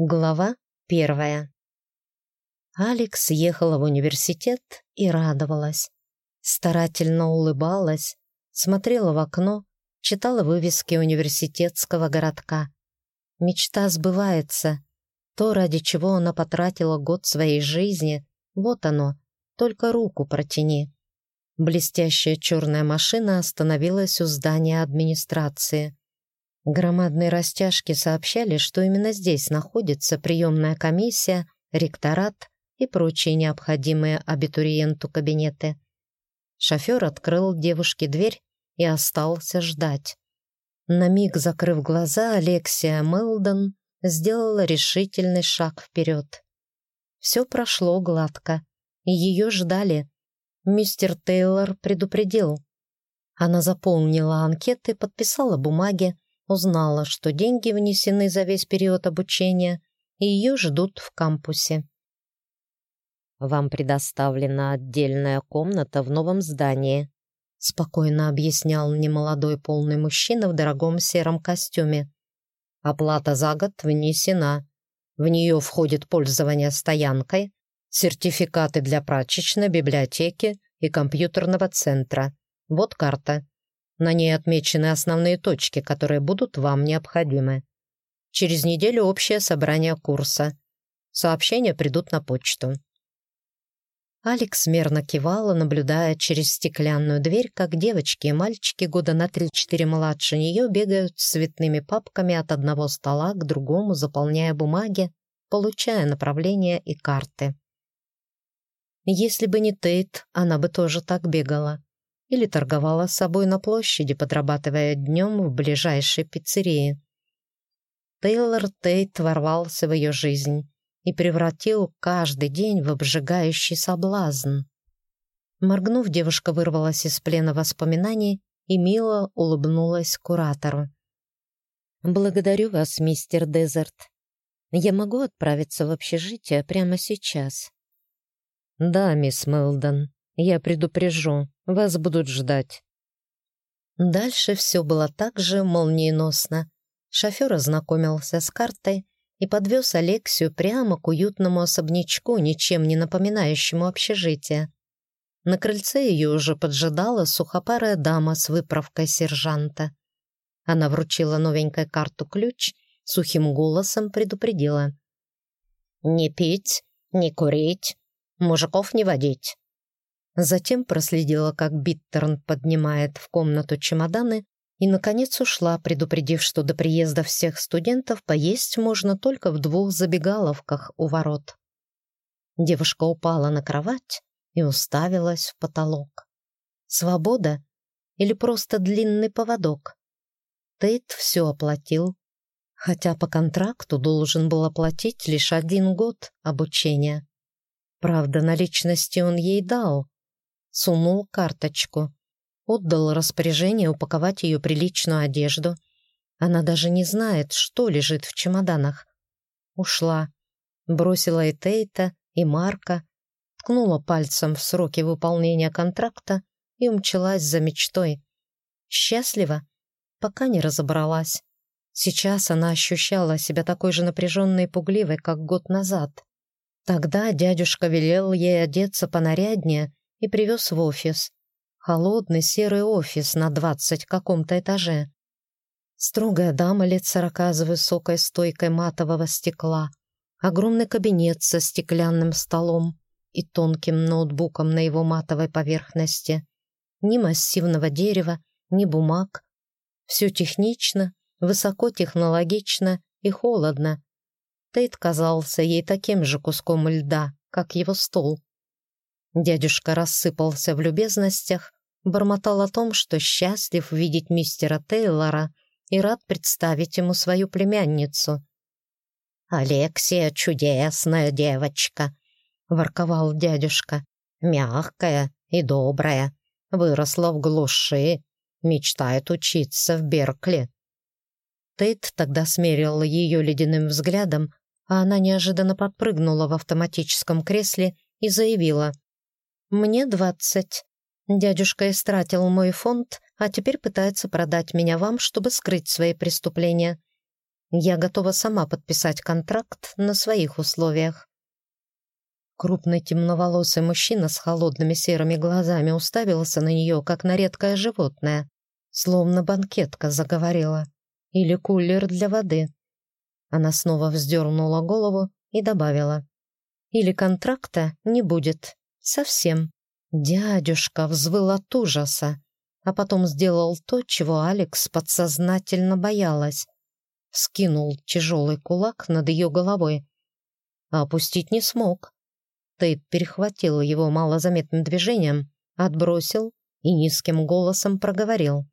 Глава первая. Алекс ехала в университет и радовалась. Старательно улыбалась, смотрела в окно, читала вывески университетского городка. Мечта сбывается. То, ради чего она потратила год своей жизни, вот оно, только руку протяни. Блестящая черная машина остановилась у здания администрации. Громадные растяжки сообщали, что именно здесь находится приемная комиссия, ректорат и прочие необходимые абитуриенту кабинеты. Шофер открыл девушке дверь и остался ждать. На миг закрыв глаза, Алексия Мелдон сделала решительный шаг вперед. Все прошло гладко, ее ждали. Мистер Тейлор предупредил. Она заполнила анкеты, подписала бумаги, Узнала, что деньги внесены за весь период обучения, и ее ждут в кампусе. «Вам предоставлена отдельная комната в новом здании», спокойно объяснял немолодой полный мужчина в дорогом сером костюме. «Оплата за год внесена. В нее входит пользование стоянкой, сертификаты для прачечной, библиотеки и компьютерного центра. Вот карта. На ней отмечены основные точки, которые будут вам необходимы. Через неделю общее собрание курса. Сообщения придут на почту. Алекс мерно кивала, наблюдая через стеклянную дверь, как девочки и мальчики года на 3-4 младше нее бегают с цветными папками от одного стола к другому, заполняя бумаги, получая направления и карты. Если бы не Тейт, она бы тоже так бегала или торговала собой на площади, подрабатывая днем в ближайшей пиццерии. Тейлор Тейт ворвался в ее жизнь и превратил каждый день в обжигающий соблазн. Моргнув, девушка вырвалась из плена воспоминаний и мило улыбнулась куратору. «Благодарю вас, мистер Дезерт. Я могу отправиться в общежитие прямо сейчас?» «Да, мисс Мелдон», я предупрежу, вас будут ждать». Дальше все было так же молниеносно. Шофер ознакомился с картой и подвез Алексию прямо к уютному особнячку, ничем не напоминающему общежитие. На крыльце ее уже поджидала сухопарая дама с выправкой сержанта. Она вручила новенькой карту-ключ, сухим голосом предупредила. «Не пить, не курить, мужиков не водить. Затем проследила, как Биттерн поднимает в комнату чемоданы и, наконец, ушла, предупредив, что до приезда всех студентов поесть можно только в двух забегаловках у ворот. Девушка упала на кровать и уставилась в потолок. Свобода или просто длинный поводок? Тейт все оплатил, хотя по контракту должен был оплатить лишь один год обучения. Правда, наличности он ей дал, сунул карточку. Отдал распоряжение упаковать ее приличную одежду. Она даже не знает, что лежит в чемоданах. Ушла. Бросила и Тейта, и Марка, ткнула пальцем в сроки выполнения контракта и умчалась за мечтой. Счастлива, пока не разобралась. Сейчас она ощущала себя такой же напряженной и пугливой, как год назад. Тогда дядюшка велел ей одеться понаряднее и привез в офис. Холодный серый офис на двадцать каком-то этаже. Строгая дама лет сорока с высокой стойкой матового стекла, огромный кабинет со стеклянным столом и тонким ноутбуком на его матовой поверхности. Ни массивного дерева, ни бумаг. Все технично, высокотехнологично и холодно. Тейт казался ей таким же куском льда, как его стол. Дядюшка рассыпался в любезностях, бормотал о том, что счастлив видеть мистера Тейлора и рад представить ему свою племянницу. «Алексия чудесная девочка», — ворковал дядюшка, «мягкая и добрая, выросла в глуши, мечтает учиться в Беркли». Тейт тогда смерил ее ледяным взглядом, а она неожиданно подпрыгнула в автоматическом кресле и заявила — «Мне двадцать. Дядюшка истратил мой фонд, а теперь пытается продать меня вам, чтобы скрыть свои преступления. Я готова сама подписать контракт на своих условиях. Крупный темноволосый мужчина с холодными серыми глазами уставился на нее, как на редкое животное, словно банкетка заговорила. Или кулер для воды. Она снова вздернула голову и добавила. Или контракта не будет. Совсем. Дядюшка взвыл от ужаса, а потом сделал то, чего Алекс подсознательно боялась. Скинул тяжелый кулак над ее головой. А опустить не смог. Тейт перехватил его малозаметным движением, отбросил и низким голосом проговорил.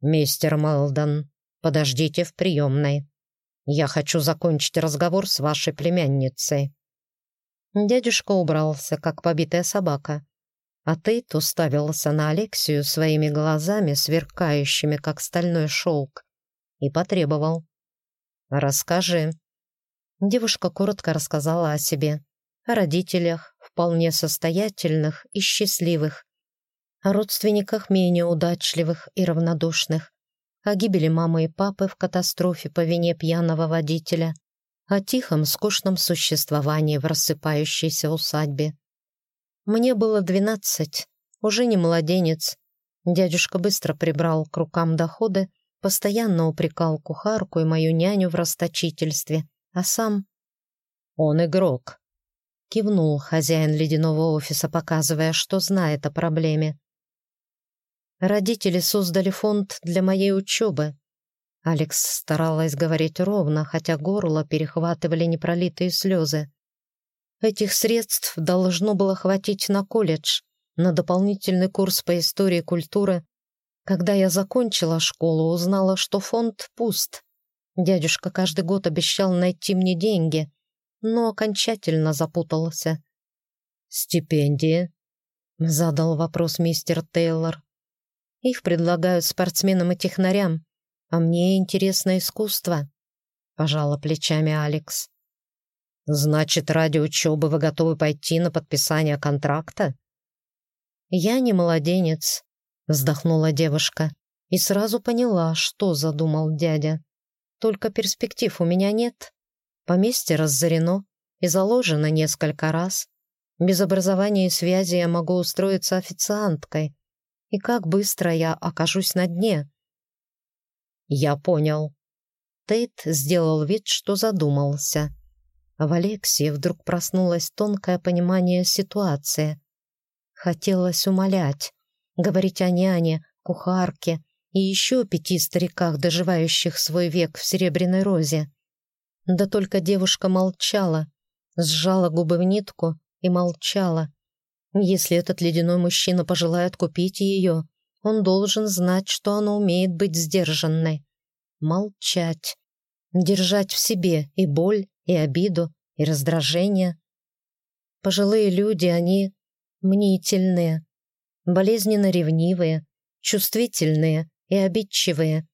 «Мистер Мэлдон, подождите в приемной. Я хочу закончить разговор с вашей племянницей». Дядюшка убрался, как побитая собака, а Тейт уставился на Алексию своими глазами, сверкающими, как стальной шелк, и потребовал. «Расскажи». Девушка коротко рассказала о себе, о родителях, вполне состоятельных и счастливых, о родственниках менее удачливых и равнодушных, о гибели мамы и папы в катастрофе по вине пьяного водителя, о тихом, скучном существовании в рассыпающейся усадьбе. Мне было двенадцать, уже не младенец. Дядюшка быстро прибрал к рукам доходы, постоянно упрекал кухарку и мою няню в расточительстве, а сам... «Он игрок», — кивнул хозяин ледяного офиса, показывая, что знает о проблеме. Родители создали фонд для моей учебы. Алекс старалась говорить ровно, хотя горло перехватывали непролитые слезы. Этих средств должно было хватить на колледж, на дополнительный курс по истории культуры. Когда я закончила школу, узнала, что фонд пуст. Дядюшка каждый год обещал найти мне деньги, но окончательно запутался. «Стипендии?» — задал вопрос мистер Тейлор. «Их предлагают спортсменам и технарям, а мне интересно искусство», — пожала плечами Алекс. «Значит, ради учебы вы готовы пойти на подписание контракта?» «Я не младенец», — вздохнула девушка и сразу поняла, что задумал дядя. «Только перспектив у меня нет. Поместье разорено и заложено несколько раз. Без образования и связи я могу устроиться официанткой. И как быстро я окажусь на дне?» «Я понял». Тейт сделал вид, что задумался. В Алексии вдруг проснулось тонкое понимание ситуации. Хотелось умолять, говорить о няне, кухарке и еще пяти стариках, доживающих свой век в Серебряной Розе. Да только девушка молчала, сжала губы в нитку и молчала. Если этот ледяной мужчина пожелает купить ее, он должен знать, что она умеет быть сдержанной. Молчать. Держать в себе и боль, и обиду, и раздражение. Пожилые люди, они мнительные, болезненно ревнивые, чувствительные и обидчивые.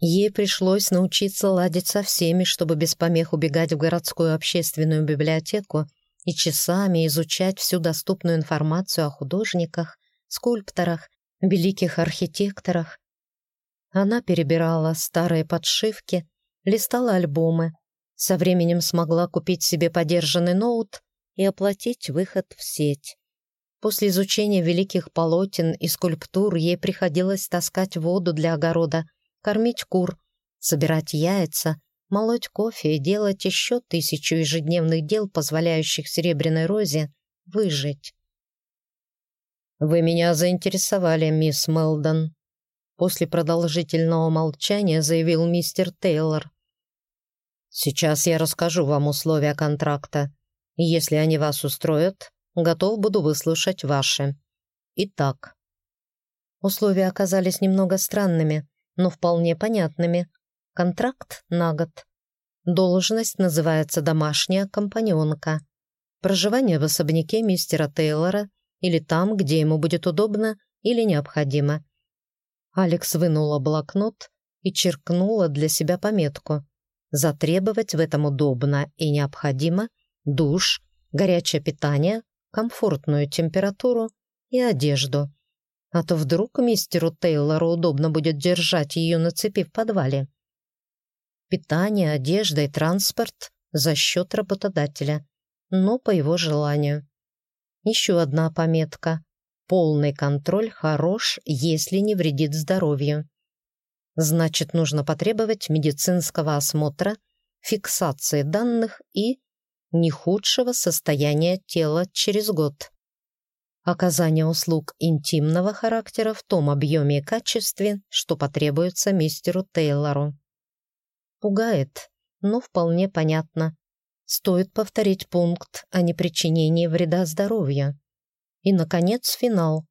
Ей пришлось научиться ладить со всеми, чтобы без помех убегать в городскую общественную библиотеку и часами изучать всю доступную информацию о художниках, скульпторах великих архитекторах. Она перебирала старые подшивки, листала альбомы, со временем смогла купить себе подержанный ноут и оплатить выход в сеть. После изучения великих полотен и скульптур ей приходилось таскать воду для огорода, кормить кур, собирать яйца, молоть кофе и делать еще тысячу ежедневных дел, позволяющих Серебряной Розе выжить. «Вы меня заинтересовали, мисс Мелдон», — после продолжительного молчания заявил мистер Тейлор. «Сейчас я расскажу вам условия контракта, если они вас устроят, готов буду выслушать ваши. Итак». Условия оказались немного странными, но вполне понятными. Контракт на год. Должность называется «домашняя компаньонка». Проживание в особняке мистера Тейлора или там, где ему будет удобно или необходимо. Алекс вынула блокнот и черкнула для себя пометку. Затребовать в этом удобно и необходимо душ, горячее питание, комфортную температуру и одежду. А то вдруг мистеру Тейлору удобно будет держать ее на цепи в подвале. питание, одежда и транспорт за счет работодателя, но по его желанию. Еще одна пометка. Полный контроль хорош, если не вредит здоровью. Значит, нужно потребовать медицинского осмотра, фиксации данных и не худшего состояния тела через год. Оказание услуг интимного характера в том объеме и качестве, что потребуется мистеру Тейлору. Пугает, но вполне понятно. Стоит повторить пункт о непричинении вреда здоровью. И, наконец, финал.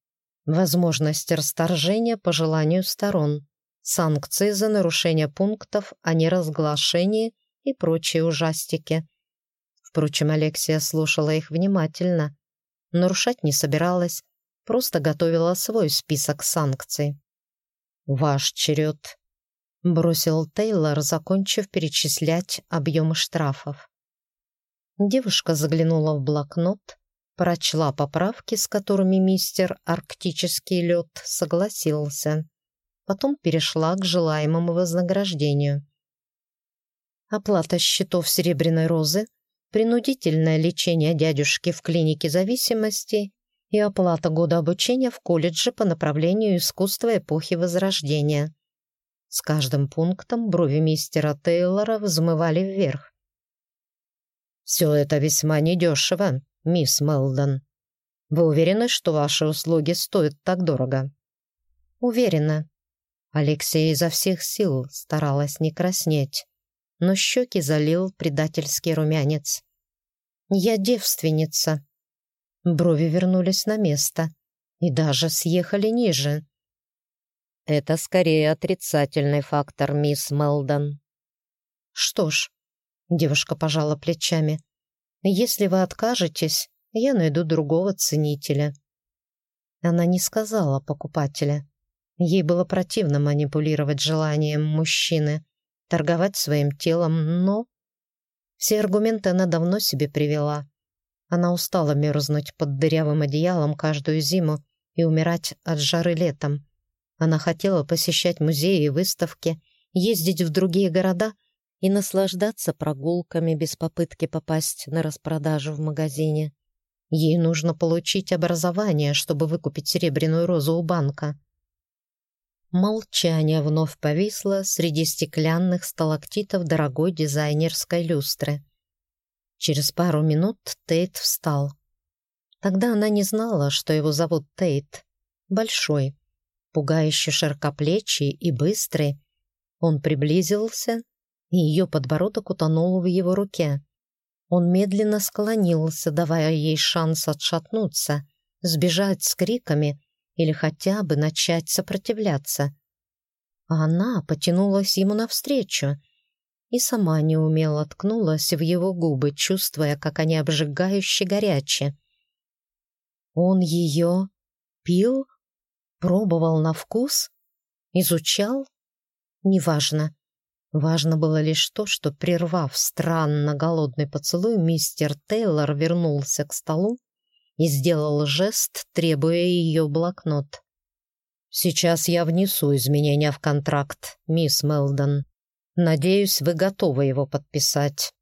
Возможность расторжения по желанию сторон. Санкции за нарушение пунктов о неразглашении и прочие ужастики. Впрочем, Алексия слушала их внимательно. Нарушать не собиралась, просто готовила свой список санкций. «Ваш черед», — бросил Тейлор, закончив перечислять объемы штрафов. Девушка заглянула в блокнот, прочла поправки, с которыми мистер Арктический лед согласился. Потом перешла к желаемому вознаграждению. Оплата счетов Серебряной Розы, принудительное лечение дядюшки в клинике зависимости и оплата года обучения в колледже по направлению искусства эпохи Возрождения. С каждым пунктом брови мистера Тейлора взмывали вверх. «Все это весьма недешево, мисс Мелдон. Вы уверены, что ваши услуги стоят так дорого?» «Уверена». Алексей изо всех сил старалась не краснеть, но щеки залил предательский румянец. «Я девственница». Брови вернулись на место и даже съехали ниже. «Это скорее отрицательный фактор, мисс Мелдон». «Что ж, Девушка пожала плечами. «Если вы откажетесь, я найду другого ценителя». Она не сказала покупателя. Ей было противно манипулировать желанием мужчины, торговать своим телом, но... Все аргументы она давно себе привела. Она устала мерзнуть под дырявым одеялом каждую зиму и умирать от жары летом. Она хотела посещать музеи и выставки, ездить в другие города — и наслаждаться прогулками без попытки попасть на распродажу в магазине. Ей нужно получить образование, чтобы выкупить серебряную розу у банка. Молчание вновь повисло среди стеклянных сталактитов дорогой дизайнерской люстры. Через пару минут Тейт встал. Тогда она не знала, что его зовут Тейт. Большой, пугающе широкоплечий и быстрый. Он приблизился и ее подбородок утонул в его руке. Он медленно склонился, давая ей шанс отшатнуться, сбежать с криками или хотя бы начать сопротивляться. А она потянулась ему навстречу и сама неумело ткнулась в его губы, чувствуя, как они обжигающе горячие. Он ее пил, пробовал на вкус, изучал? Неважно. Важно было лишь то, что, прервав странно голодный поцелуй, мистер Тейлор вернулся к столу и сделал жест, требуя ее блокнот. «Сейчас я внесу изменения в контракт, мисс Мелдон. Надеюсь, вы готовы его подписать».